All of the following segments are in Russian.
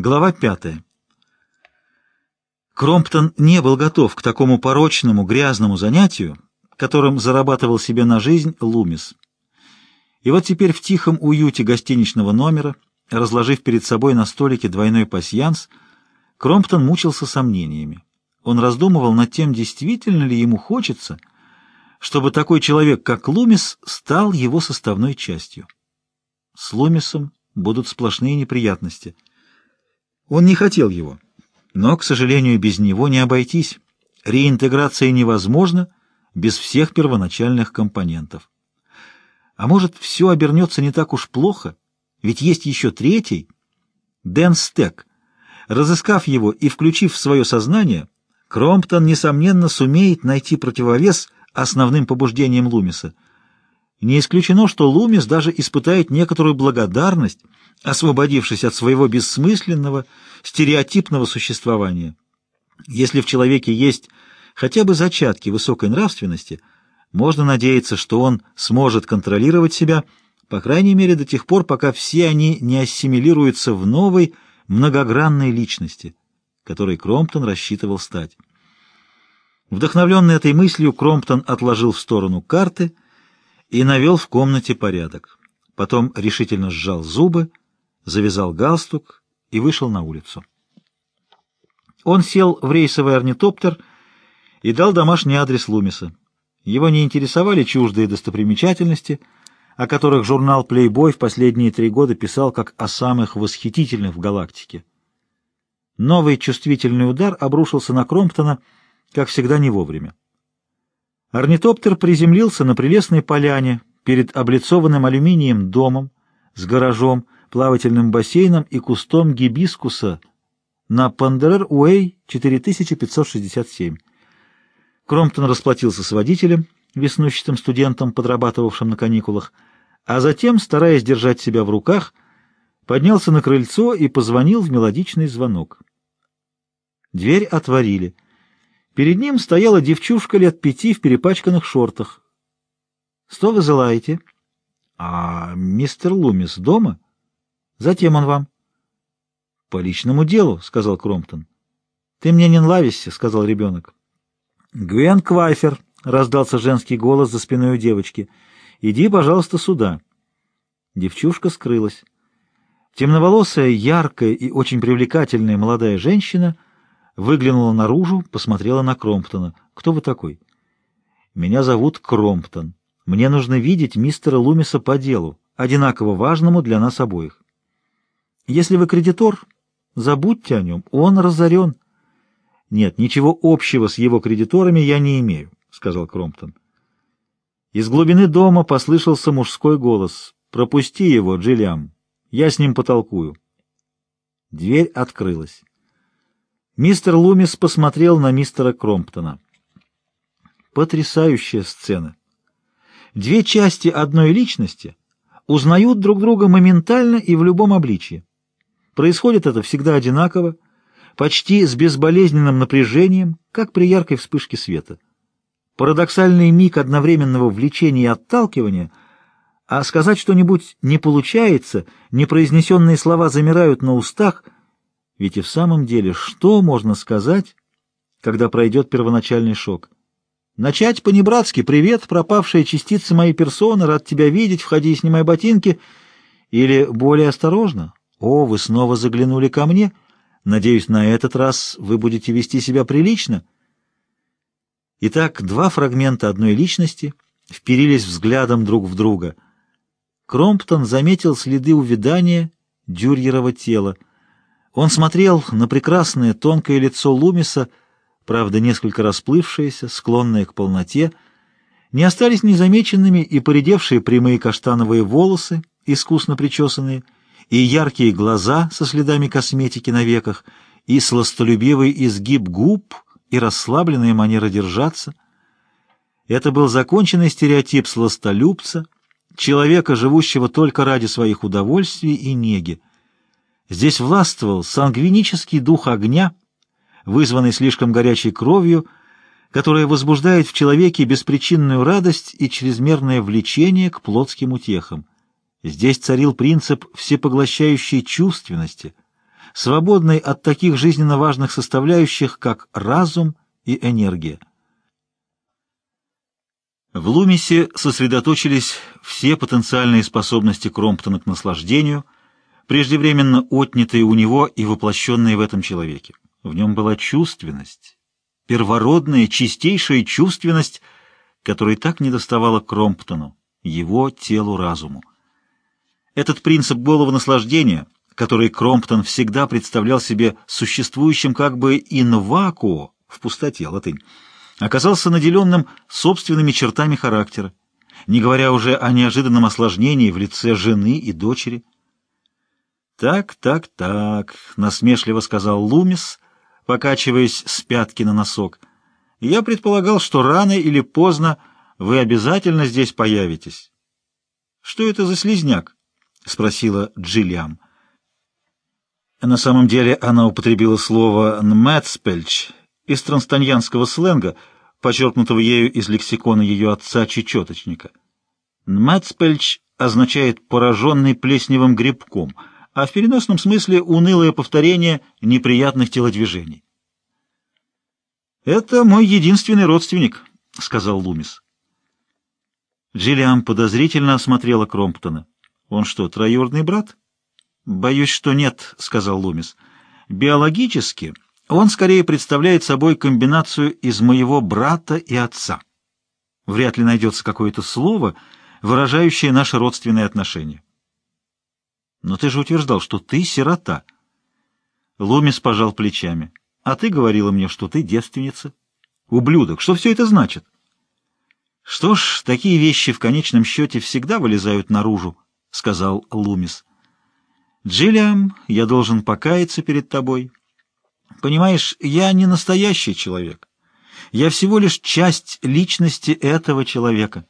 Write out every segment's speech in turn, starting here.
Глава пятая. Кромптон не был готов к такому порочному, грязному занятию, которым зарабатывал себе на жизнь Лумис. И вот теперь в тихом уюте гостиничного номера, разложив перед собой на столике двойной пасьянс, Кромптон мучился сомнениями. Он раздумывал над тем, действительно ли ему хочется, чтобы такой человек, как Лумис, стал его составной частью. С Лумисом будут сплошные неприятности — он не хотел его, но, к сожалению, без него не обойтись. Реинтеграция невозможна без всех первоначальных компонентов. А может, все обернется не так уж плохо, ведь есть еще третий, Дэн Стек. Разыскав его и включив в свое сознание, Кромптон, несомненно, сумеет найти противовес основным побуждениям Лумиса. Не исключено, что Лумис даже испытает некоторую благодарность освободившись от своего бессмысленного, стереотипного существования. Если в человеке есть хотя бы зачатки высокой нравственности, можно надеяться, что он сможет контролировать себя, по крайней мере до тех пор, пока все они не ассимилируются в новой, многогранной личности, которой Кромптон рассчитывал стать. Вдохновленный этой мыслью, Кромптон отложил в сторону карты и навел в комнате порядок. Потом решительно сжал зубы, завязал галстук и вышел на улицу. Он сел в рейсовый орнитоптер и дал домашний адрес Лумиса. Его не интересовали чуждые достопримечательности, о которых журнал Playboy в последние три года писал как о самых восхитительных в галактике. Новый чувствительный удар обрушился на Кромптона, как всегда, не вовремя. Орнитоптер приземлился на прелестной поляне перед облицованным алюминием домом с гаражом, плавательным бассейном и кустом гибискуса на Пандерер-Уэй 4567. Кромптон расплатился с водителем, веснущатым студентом, подрабатывавшим на каникулах, а затем, стараясь держать себя в руках, поднялся на крыльцо и позвонил в мелодичный звонок. Дверь отворили. Перед ним стояла девчушка лет пяти в перепачканных шортах. — Что вы желаете? — А мистер Лумис дома? — Затем он вам. — По личному делу, — сказал Кромптон. — Ты мне не нравишься, — сказал ребенок. — Гвен Квайфер, — раздался женский голос за спиной у девочки. — Иди, пожалуйста, сюда. Девчушка скрылась. Темноволосая, яркая и очень привлекательная молодая женщина выглянула наружу, посмотрела на Кромптона. «Кто вы такой?» «Меня зовут Кромптон. Мне нужно видеть мистера Лумиса по делу, одинаково важному для нас обоих». Если вы кредитор, забудьте о нем, он разорен. Нет, ничего общего с его кредиторами я не имею, — сказал Кромптон. Из глубины дома послышался мужской голос. «Пропусти его, Джиллиам. Я с ним потолкую». Дверь открылась. Мистер Лумис посмотрел на мистера Кромптона. Потрясающая сцена. Две части одной личности узнают друг друга моментально и в любом обличье. Происходит это всегда одинаково, почти с безболезненным напряжением, как при яркой вспышке света. Парадоксальный миг одновременного влечения и отталкивания, а сказать что-нибудь не получается, непроизнесенные слова замирают на устах, ведь и в самом деле что можно сказать, когда пройдет первоначальный шок? Начать по-небратски. «Привет, пропавшая частица моей персоны, рад тебя видеть, входи и снимай ботинки» или более осторожно «О, вы снова заглянули ко мне? Надеюсь, на этот раз вы будете вести себя прилично?» Итак, два фрагмента одной личности вперились взглядом друг в друга. Кромптон заметил следы увядания Дюрьерова тела. Он смотрел на прекрасное тонкое лицо Лумиса, правда, несколько расплывшееся, склонное к полноте. Не остались незамеченными и поредевшие прямые каштановые волосы, искусно причесанные, и яркие глаза со следами косметики на веках, и сластолюбивый изгиб губ, и расслабленная манера держаться. Это был законченный стереотип сластолюбца, человека, живущего только ради своих удовольствий и неги. Здесь властвовал сангвинический дух огня, вызванный слишком горячей кровью, которая возбуждает в человеке беспричинную радость и чрезмерное влечение к плотским утехам. Здесь царил принцип всепоглощающей чувственности, свободной от таких жизненно важных составляющих, как разум и энергия. В Лумисе сосредоточились все потенциальные способности Кромптона к наслаждению, преждевременно отнятые у него и воплощенные в этом человеке. В нем была чувственность, первородная, чистейшая чувственность, которой так недоставало Кромптону, его телу-разуму. Этот принцип голого наслаждения, который Кромптон всегда представлял себе существующим как бы in vacuo, в пустоте, латынь, оказался наделенным собственными чертами характера, не говоря уже о неожиданном осложнении в лице жены и дочери. «Так, так, так», — насмешливо сказал Лумис, покачиваясь с пятки на носок. «Я предполагал, что рано или поздно вы обязательно здесь появитесь». «Что это за слизняк?» — спросила Джиллиам. На самом деле она употребила слово «нмэтспельч», из транстаньянского сленга, почерпнутого ею из лексикона ее отца-чечеточника. «Нмацпельч» означает «пораженный плесневым грибком», а в переносном смысле унылое повторение неприятных телодвижений. «Это мой единственный родственник», — сказал Лумис. Джиллиан подозрительно осмотрела Кромптона. «Он что, троюродный брат?» «Боюсь, что нет», — сказал Лумис. «Биологически...» Он скорее представляет собой комбинацию из моего брата и отца. Вряд ли найдется какое-то слово, выражающее наши родственные отношения. Но ты же утверждал, что ты сирота. Лумис пожал плечами. А ты говорила мне, что ты девственница. Ублюдок, что все это значит? Что ж, такие вещи в конечном счете всегда вылезают наружу, сказал Лумис. Джиллиам, я должен покаяться перед тобой. Понимаешь, я не настоящий человек. Я всего лишь часть личности этого человека.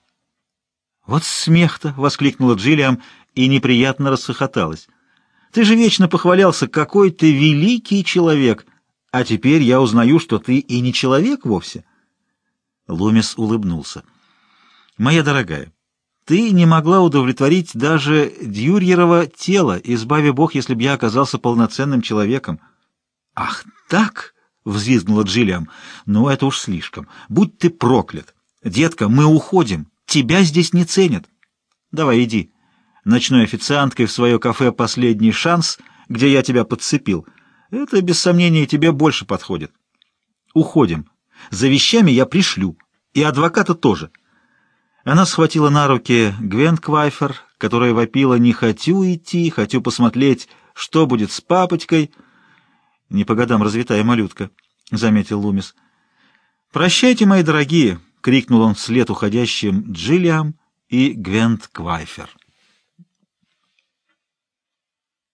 «Вот смех-то!» — воскликнула Джиллиам и неприятно рассохоталась. «Ты же вечно похвалялся, какой ты великий человек, а теперь я узнаю, что ты и не человек вовсе». Лумис улыбнулся. «Моя дорогая, ты не могла удовлетворить даже Дюрьерова тело, избави Бог, если бы я оказался полноценным человеком». «Ах так!» — взвизгнула Джиллиам. «Ну, это уж слишком. Будь ты проклят! Детка, мы уходим. Тебя здесь не ценят. Давай, иди. Ночной официанткой в свое кафе «Последний шанс», где я тебя подцепил. Это, без сомнения, тебе больше подходит. Уходим. За вещами я пришлю. И адвоката тоже». Она схватила на руки Гвен Квайфер, которая вопила «Не хочу идти, хочу посмотреть, что будет с папочкой». «Не по годам развитая малютка», — заметил Лумис. «Прощайте, мои дорогие!» — крикнул он вслед уходящим Джиллиам и Гвент Квайфер.